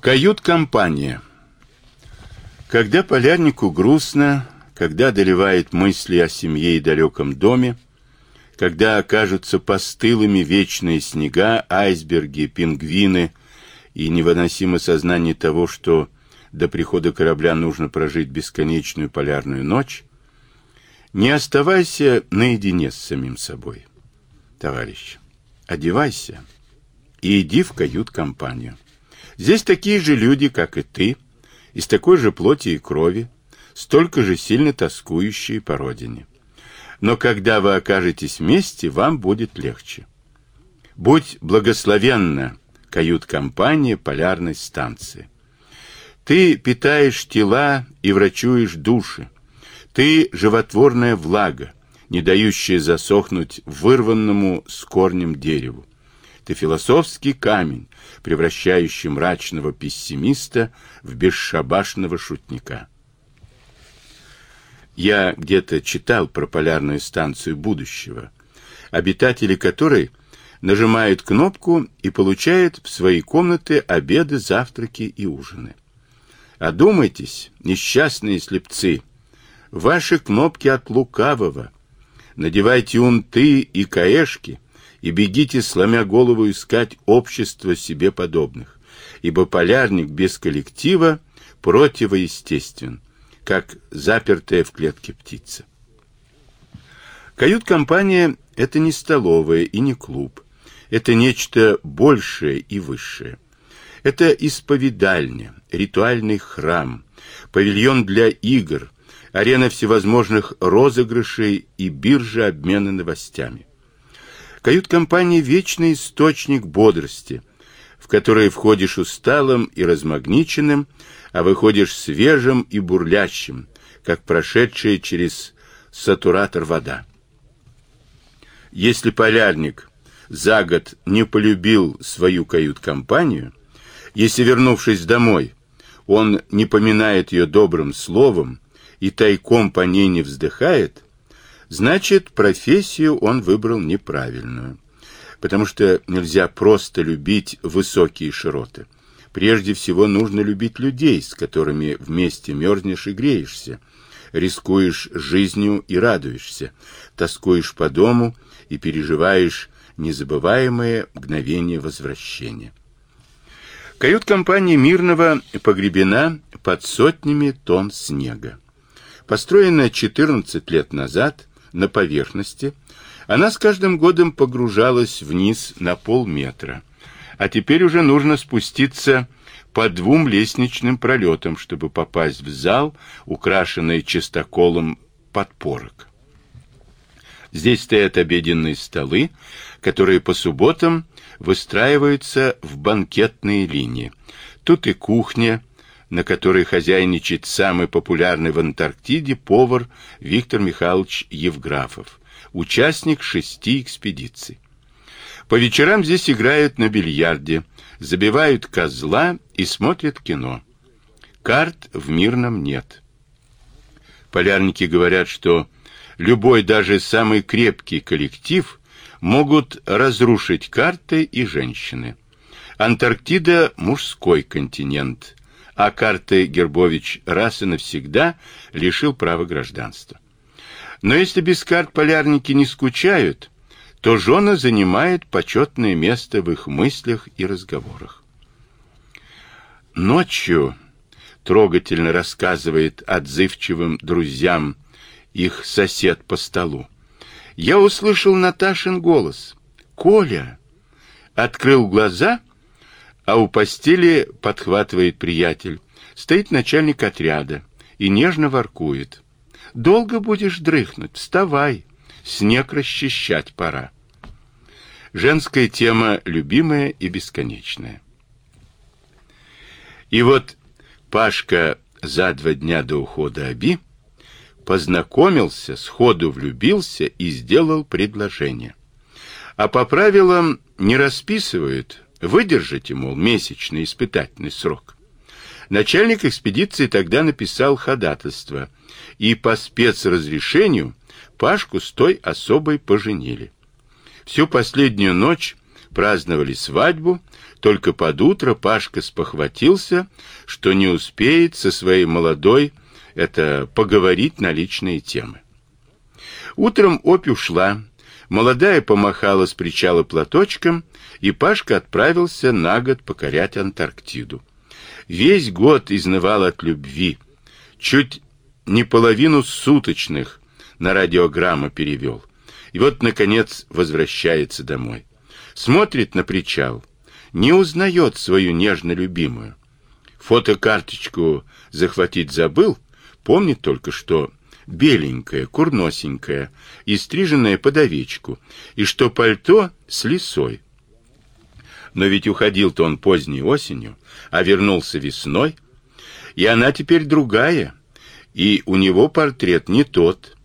Кают-компания. Когда полярнику грустно, когда одолевает мысли о семье и далеком доме, когда окажутся постылыми вечные снега, айсберги, пингвины и невыносимо сознание того, что до прихода корабля нужно прожить бесконечную полярную ночь, не оставайся наедине с самим собой, товарищ. Одевайся и иди в кают-компанию. Здесь такие же люди, как и ты, из такой же плоти и крови, столько же сильно тоскующие по родине. Но когда вы окажетесь вместе, вам будет легче. Будь благословенна кают-компания полярной станции. Ты питаешь тела и врачуешь души. Ты животворная влага, не дающая засохнуть вырванному с корнем дереву. Ты философский камень, превращающий мрачного пессимиста в бесшабашного шутника. Я где-то читал про полярную станцию будущего, обитатели которой нажимают кнопку и получают в свои комнаты обеды, завтраки и ужины. Одумайтесь, несчастные слепцы, ваши кнопки от лукавого. Надевайте унты и каешки, и бегите, сломя голову, искать общество себе подобных, ибо полярник без коллектива противоестествен, как запертая в клетке птица. Кают-компания — это не столовая и не клуб. Это нечто большее и высшее. Это исповедальня, ритуальный храм, павильон для игр, арена всевозможных розыгрышей и биржа обмена новостями. Кают-компания — вечный источник бодрости, в который входишь усталым и размагниченным, а выходишь свежим и бурлящим, как прошедшая через сатуратор вода. Если полярник за год не полюбил свою кают-компанию, если, вернувшись домой, он не поминает ее добрым словом и тайком по ней не вздыхает, Значит, профессию он выбрал неправильную, потому что нельзя просто любить высокие широты. Прежде всего нужно любить людей, с которыми вместе мерзнешь и греешься, рискуешь жизнью и радуешься, тоскуешь по дому и переживаешь незабываемое мгновение возвращения. Кают-компания Мирного погребена под сотнями тонн снега. Построенная 14 лет назад, на поверхности, она с каждым годом погружалась вниз на полметра, а теперь уже нужно спуститься по двум лестничным пролетам, чтобы попасть в зал, украшенный чистоколом подпорок. Здесь стоят обеденные столы, которые по субботам выстраиваются в банкетные линии. Тут и кухня, на которой хозяйничает самый популярный в Антарктиде повар Виктор Михайлович Евграфов, участник шести экспедиций. По вечерам здесь играют на бильярде, забивают козла и смотрят кино. Карт в Мирном нет. Полярники говорят, что любой, даже самый крепкий коллектив могут разрушить карты и женщины. Антарктида – мужской континент, а карты Гербович раз и навсегда лишил права гражданства. Но если без карт полярники не скучают, то жена занимает почетное место в их мыслях и разговорах. Ночью трогательно рассказывает отзывчивым друзьям их сосед по столу. Я услышал Наташин голос. «Коля!» Открыл глаза а у постели подхватывает приятель. Стоит начальник отряда и нежно воркует. «Долго будешь дрыхнуть? Вставай! Снег расчищать пора!» Женская тема любимая и бесконечная. И вот Пашка за два дня до ухода Аби познакомился, сходу влюбился и сделал предложение. А по правилам не расписывают, Выдержите, мол, месячный испытательный срок. Начальник экспедиции тогда написал ходатайство, и по спецразрешению Пашку с той особой поженили. Всю последнюю ночь праздновали свадьбу, Только под утро Пашка спохватился, что не успеет со своей молодой это поговорить на личные темы. Утром опь ушла, молодая помахала с причала платочком, и Пашка отправился на год покорять Антарктиду. Весь год изнывал от любви, чуть не половину суточных на радиограмму перевел. И вот, наконец, возвращается домой. Смотрит на причал, не узнает свою нежно любимую. Фотокарточку захватить забыл, помнит только, что беленькая, курносенькая и стриженная под овечку, и что пальто с лисой. Но ведь уходил-то он поздней осенью, а вернулся весной, и она теперь другая, и у него портрет не тот,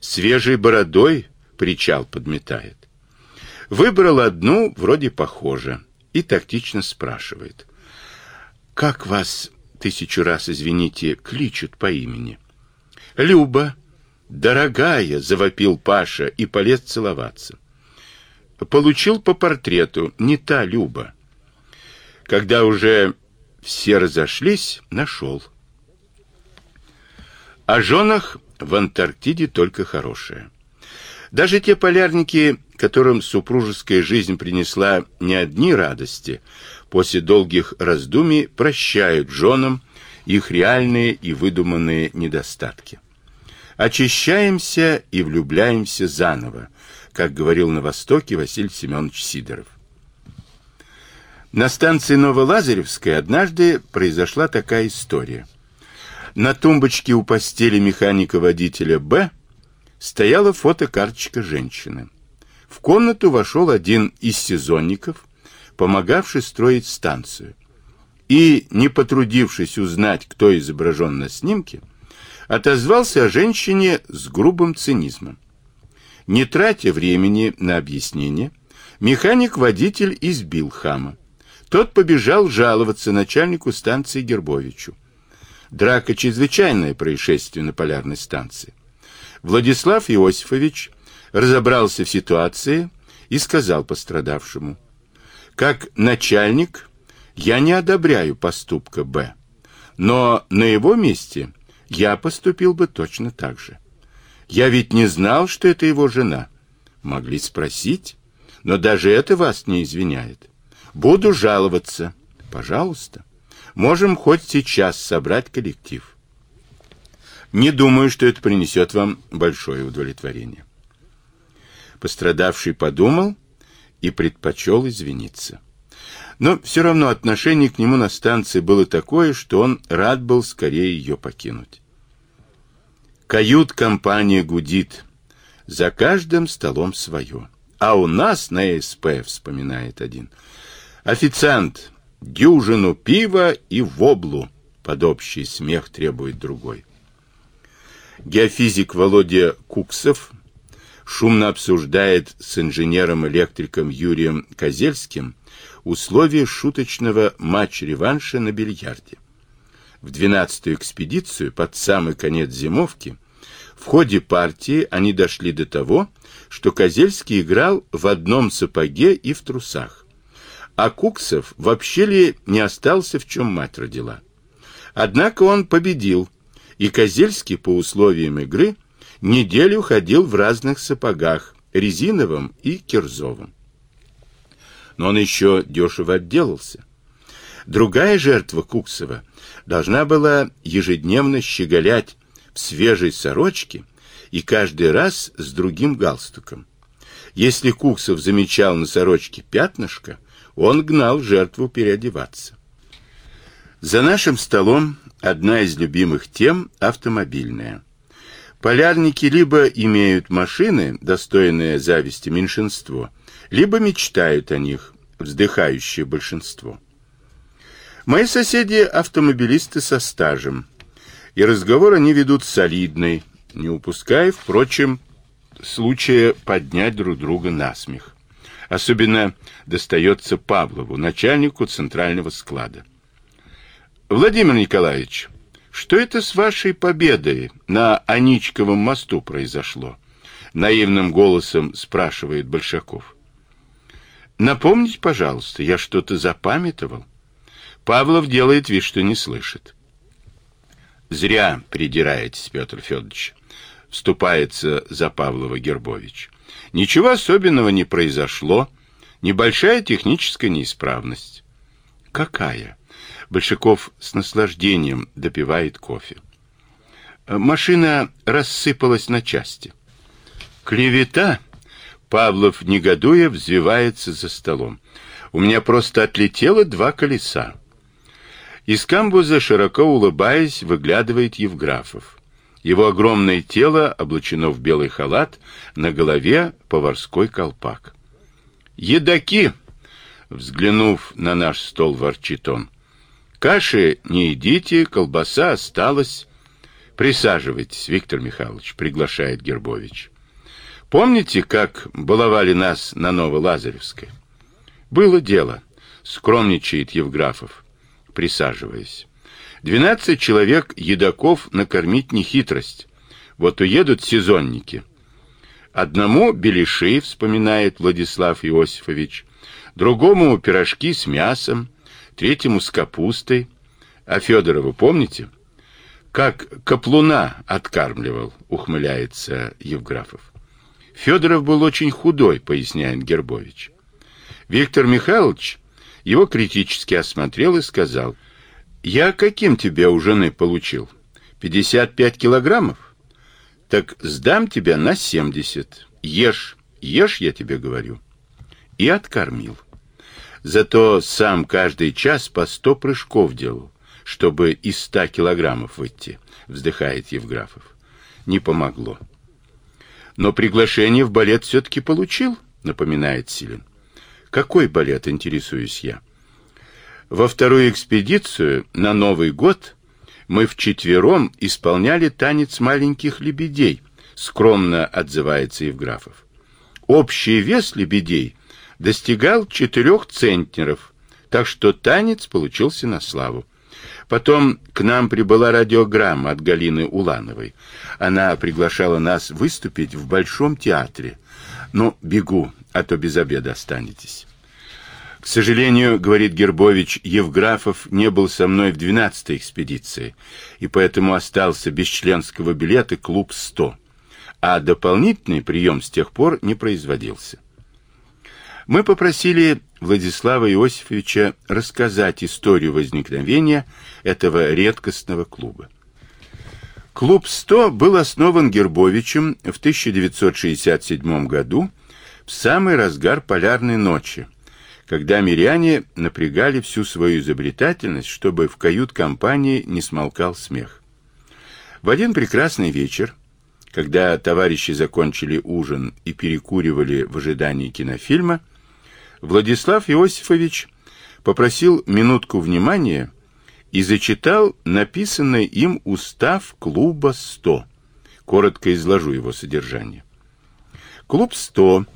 свежей бородой причал подметает. Выбрал одну, вроде похоже, и тактично спрашивает. «Как вас, тысячу раз извините, кличут по имени?» «Люба». «Дорогая!» — завопил Паша и полез целоваться. Получил по портрету, не та Люба. Когда уже все разошлись, нашел. О женах в Антарктиде только хорошее. Даже те полярники, которым супружеская жизнь принесла не одни радости, после долгих раздумий прощают женам их реальные и выдуманные недостатки. Очищаемся и влюбляемся заново, как говорил на Востоке Василий Семенович Сидоров. На станции Новолазаревская однажды произошла такая история. На тумбочке у постели механика-водителя Б стояла фотокарточка женщины. В комнату вошел один из сезонников, помогавший строить станцию. И, не потрудившись узнать, кто изображен на снимке, отозвался о женщине с грубым цинизмом. Не тратя времени на объяснение, механик-водитель избил хама. Тот побежал жаловаться начальнику станции Гербовичу. Драка – чрезвычайное происшествие на полярной станции. Владислав Иосифович разобрался в ситуации и сказал пострадавшему, «Как начальник я не одобряю поступка Б, но на его месте я поступил бы точно так же. Я ведь не знал, что это его жена. Могли спросить, но даже это вас не извиняет. Буду жаловаться. Пожалуйста. Можем хоть сейчас собрать коллектив. Не думаю, что это принесет вам большое удовлетворение. Пострадавший подумал и предпочел извиниться. Но все равно отношение к нему на станции было такое, что он рад был скорее ее покинуть. Кают-компания гудит. За каждым столом свое. А у нас на СП, вспоминает один, официант, дюжину пива и воблу. Под общий смех требует другой. Геофизик Володя Куксов шумно обсуждает с инженером-электриком Юрием Козельским условия шуточного матч-реванша на бильярде. В двенадцатую экспедицию под самый конец зимовки в ходе партии они дошли до того, что Козельский играл в одном сапоге и в трусах. А Куксов вообще ли не остался, в чем мать родила. Однако он победил, и Козельский по условиям игры неделю ходил в разных сапогах, резиновом и кирзовом. Но он еще дешево отделался. Другая жертва Куксова должна была ежедневно щеголять в свежей сорочке и каждый раз с другим галстуком. Если Куксов замечал на сорочке пятнышко, он гнал жертву переодеваться. За нашим столом одна из любимых тем – автомобильная. Полярники либо имеют машины, достойные зависти меньшинство, либо мечтают о них, вздыхающее большинство. Мои соседи – автомобилисты со стажем, и разговор они ведут солидный, не упуская, впрочем, случая поднять друг друга на смех. Особенно достается Павлову, начальнику центрального склада. Владимир Николаевич, что это с вашей победой на Аничковом мосту произошло? Наивным голосом спрашивает Большаков. Напомните, пожалуйста, я что-то запамятовал. Павлов делает вид, что не слышит. Зря придираетесь, Петр Федорович. Вступается за Павлова Гербович. Ничего особенного не произошло. Небольшая техническая неисправность. Какая? Большаков с наслаждением допивает кофе. Машина рассыпалась на части. Клевета? Павлов, негодуя, взвивается за столом. У меня просто отлетело два колеса. Из камбуза, широко улыбаясь, выглядывает Евграфов. Его огромное тело облачено в белый халат, на голове поварской колпак. «Едаки!» — взглянув на наш стол, ворчит он. «Каши не едите, колбаса осталась. Присаживайтесь, Виктор Михайлович», — приглашает Гербович. «Помните, как баловали нас на Новолазаревской?» «Было дело», — скромничает Евграфов присаживаясь. Двенадцать человек едоков накормить не хитрость. Вот уедут сезонники. Одному беляши, вспоминает Владислав Иосифович, другому пирожки с мясом, третьему с капустой. А Федорова помните? Как каплуна откармливал, ухмыляется Евграфов. Федоров был очень худой, поясняет Гербович. Виктор Михайлович его критически осмотрел и сказал, «Я каким тебе у жены получил? 55 килограммов? Так сдам тебя на 70. Ешь, ешь, я тебе говорю». И откормил. Зато сам каждый час по сто прыжков делал, чтобы из ста килограммов выйти, вздыхает Евграфов. Не помогло. Но приглашение в балет все-таки получил, напоминает Силин. Какой балет, интересуюсь я? Во вторую экспедицию на Новый год мы вчетвером исполняли танец маленьких лебедей, скромно отзывается Евграфов. Общий вес лебедей достигал четырех центнеров, так что танец получился на славу. Потом к нам прибыла радиограмма от Галины Улановой. Она приглашала нас выступить в Большом театре. Но бегу, а то без обеда останетесь. К сожалению, говорит Гербович, Евграфов не был со мной в 12-й экспедиции, и поэтому остался без членского билета клуб 100, а дополнительный прием с тех пор не производился. Мы попросили Владислава Иосифовича рассказать историю возникновения этого редкостного клуба. Клуб 100 был основан Гербовичем в 1967 году в самый разгар полярной ночи, когда миряне напрягали всю свою изобретательность, чтобы в кают-компании не смолкал смех. В один прекрасный вечер, когда товарищи закончили ужин и перекуривали в ожидании кинофильма, Владислав Иосифович попросил минутку внимания и зачитал написанный им устав клуба 100. Коротко изложу его содержание. Клуб 100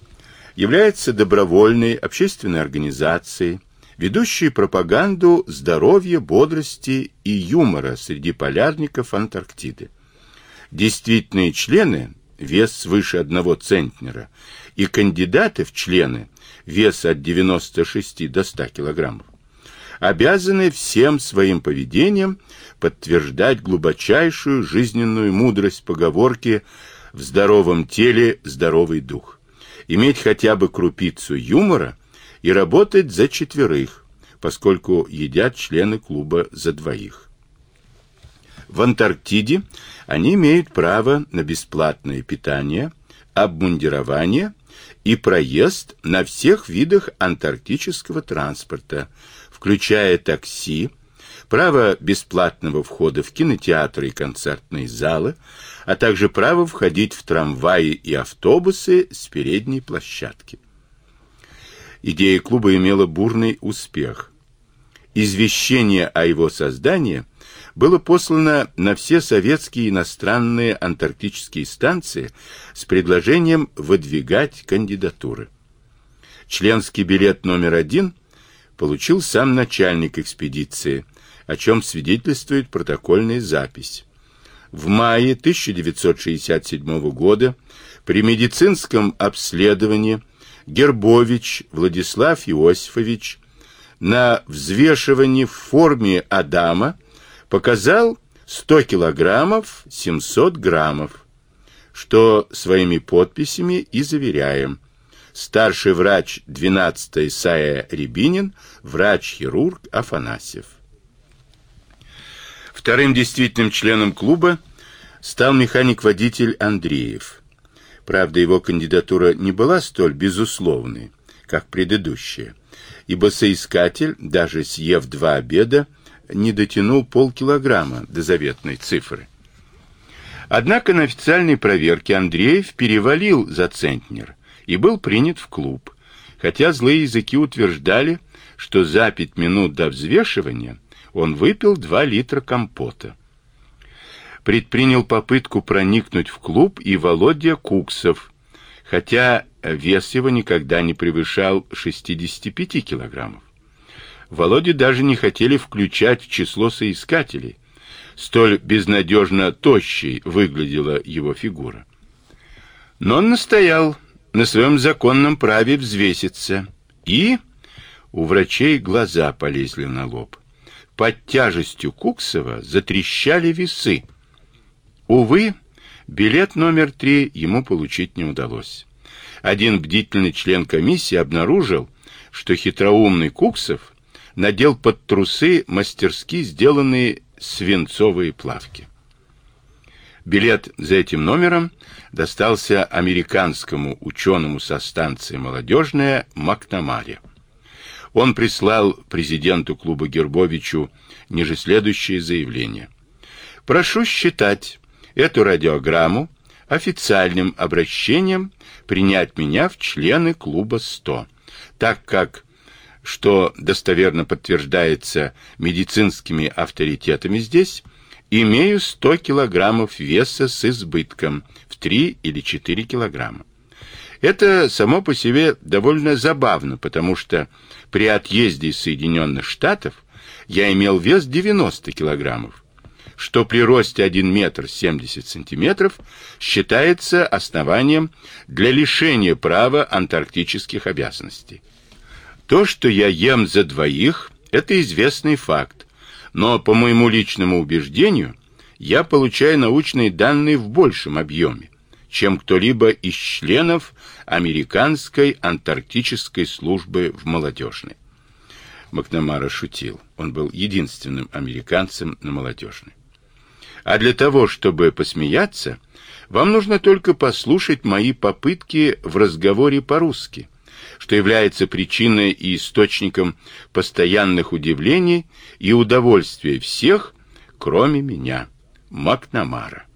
является добровольной общественной организацией, ведущей пропаганду здоровья, бодрости и юмора среди полярников Антарктиды. Действительные члены вес свыше одного центнера и кандидаты в члены вес от 96 до 100 килограммов обязаны всем своим поведением подтверждать глубочайшую жизненную мудрость поговорки «в здоровом теле здоровый дух» иметь хотя бы крупицу юмора и работать за четверых, поскольку едят члены клуба за двоих. В Антарктиде они имеют право на бесплатное питание, обмундирование и проезд на всех видах антарктического транспорта, включая такси, право бесплатного входа в кинотеатры и концертные залы, а также право входить в трамваи и автобусы с передней площадки. Идея клуба имела бурный успех. Извещение о его создании было послано на все советские и иностранные антарктические станции с предложением выдвигать кандидатуры. Членский билет номер один получил сам начальник экспедиции, о чем свидетельствует протокольная запись. В мае 1967 года при медицинском обследовании Гербович Владислав Иосифович на взвешивании в форме Адама показал 100 килограммов 700 граммов, что своими подписями и заверяем. Старший врач 12-й Сая Рябинин, врач-хирург Афанасьев. Вторым действительным членом клуба стал механик-водитель Андреев. Правда, его кандидатура не была столь безусловной, как предыдущая, ибо соискатель, даже съев два обеда, не дотянул полкилограмма до заветной цифры. Однако на официальной проверке Андреев перевалил за центнер и был принят в клуб, хотя злые языки утверждали, что за пять минут до взвешивания он выпил два литра компота. Предпринял попытку проникнуть в клуб и Володя Куксов, хотя вес его никогда не превышал 65 килограммов. Володю даже не хотели включать в число соискателей. Столь безнадежно тощей выглядела его фигура. Но он настоял на своем законном праве взвеситься. И у врачей глаза полезли на лоб. Под тяжестью Куксова затрещали весы. Увы, билет номер три ему получить не удалось. Один бдительный член комиссии обнаружил, что хитроумный Куксов надел под трусы мастерски сделанные свинцовые плавки. Билет за этим номером достался американскому ученому со станции «Молодежная» Макнамаре. Он прислал президенту клуба Гербовичу ниже следующее заявление. «Прошу считать эту радиограмму официальным обращением принять меня в члены клуба 100, так как что достоверно подтверждается медицинскими авторитетами здесь, имею 100 килограммов веса с избытком в 3 или 4 килограмма. Это само по себе довольно забавно, потому что при отъезде из Соединенных Штатов я имел вес 90 килограммов, что при росте 1 метр 70 сантиметров считается основанием для лишения права антарктических обязанностей. То, что я ем за двоих, это известный факт, но по моему личному убеждению, я получаю научные данные в большем объеме, чем кто-либо из членов американской антарктической службы в молодежной. Макнамара шутил. Он был единственным американцем на молодежной. А для того, чтобы посмеяться, вам нужно только послушать мои попытки в разговоре по-русски что является причиной и источником постоянных удивлений и удовольствия всех, кроме меня, Макнамара.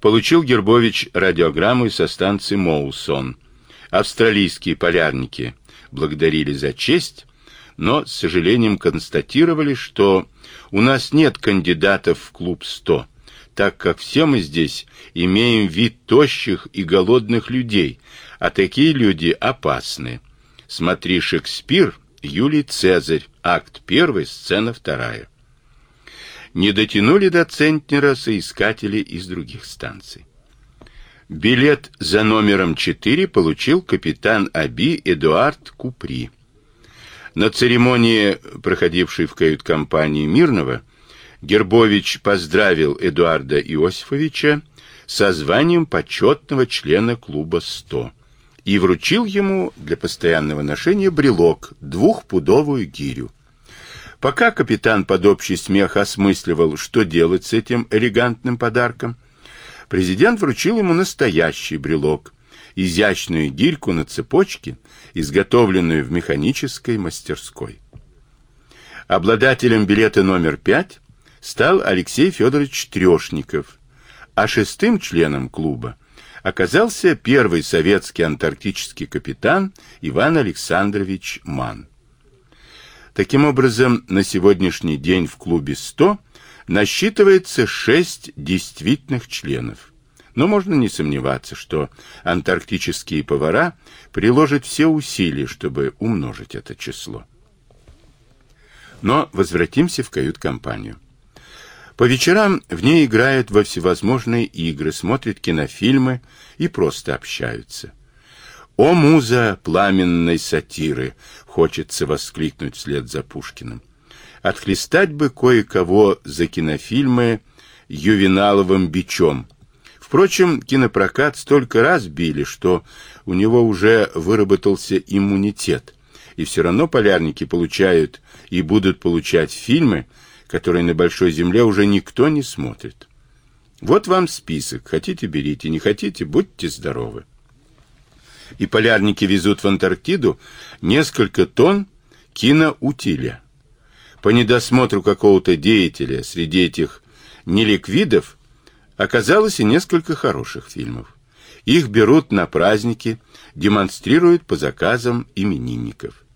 Получил Гербович радиограмму со станции Моусон. Австралийские полярники благодарили за честь, но с сожалением констатировали, что у нас нет кандидатов в клуб 100, так как все мы здесь имеем вид тощих и голодных людей, а такие люди опасны. Смотри Шекспир, Юлий Цезарь, акт 1, сцена 2. Не дотянули до центнера соискатели из других станций. Билет за номером 4 получил капитан АБИ Эдуард Купри. На церемонии, проходившей в кают-компании Мирного, Гербович поздравил Эдуарда Иосифовича со званием почетного члена клуба «100» и вручил ему для постоянного ношения брелок, двухпудовую гирю. Пока капитан под общий смех осмысливал, что делать с этим элегантным подарком, президент вручил ему настоящий брелок, изящную гирьку на цепочке, изготовленную в механической мастерской. Обладателем билета номер пять стал Алексей Федорович Трешников, а шестым членом клуба оказался первый советский антарктический капитан Иван Александрович Ман. Таким образом, на сегодняшний день в клубе 100 насчитывается шесть действительных членов. Но можно не сомневаться, что антарктические повара приложат все усилия, чтобы умножить это число. Но возвратимся в кают-компанию. По вечерам в ней играют во всевозможные игры, смотрят кинофильмы и просто общаются. «О, муза пламенной сатиры!» — хочется воскликнуть вслед за Пушкиным. Отхлестать бы кое-кого за кинофильмы ювеналовым бичом. Впрочем, кинопрокат столько раз били, что у него уже выработался иммунитет, и все равно полярники получают и будут получать фильмы, которые на Большой Земле уже никто не смотрит. Вот вам список. Хотите, берите, не хотите, будьте здоровы. И полярники везут в Антарктиду несколько тонн киноутиля. По недосмотру какого-то деятеля среди этих неликвидов оказалось и несколько хороших фильмов. Их берут на праздники, демонстрируют по заказам именинников.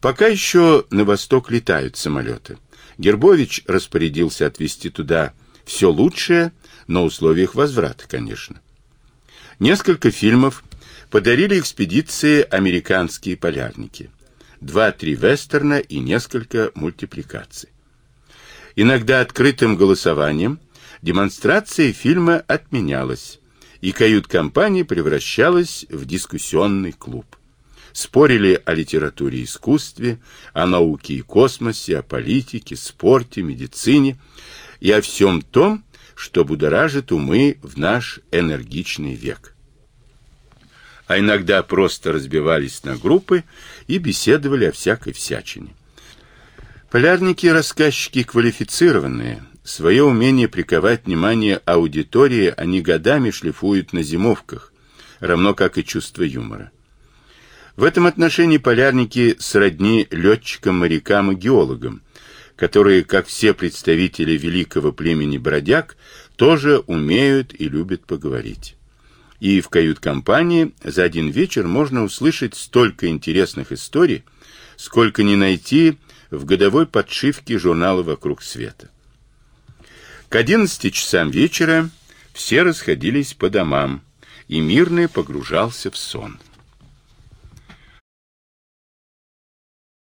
Пока еще на восток летают самолеты. Гербович распорядился отвезти туда все лучшее, на условиях возврата, конечно. Несколько фильмов подарили экспедиции американские полярники. Два-три вестерна и несколько мультипликаций. Иногда открытым голосованием демонстрация фильма отменялась, и кают-компания превращалась в дискуссионный клуб. Спорили о литературе и искусстве, о науке и космосе, о политике, спорте, медицине и о всем том, что будоражит умы в наш энергичный век. А иногда просто разбивались на группы и беседовали о всякой всячине. Полярники-рассказчики квалифицированные, свое умение приковать внимание аудитории они годами шлифуют на зимовках, равно как и чувство юмора. В этом отношении полярники сродни летчикам, морякам и геологам, которые, как все представители великого племени бродяг, тоже умеют и любят поговорить. И в кают-компании за один вечер можно услышать столько интересных историй, сколько не найти в годовой подшивке журнала «Вокруг света». К 11 часам вечера все расходились по домам, и мирный погружался в сон.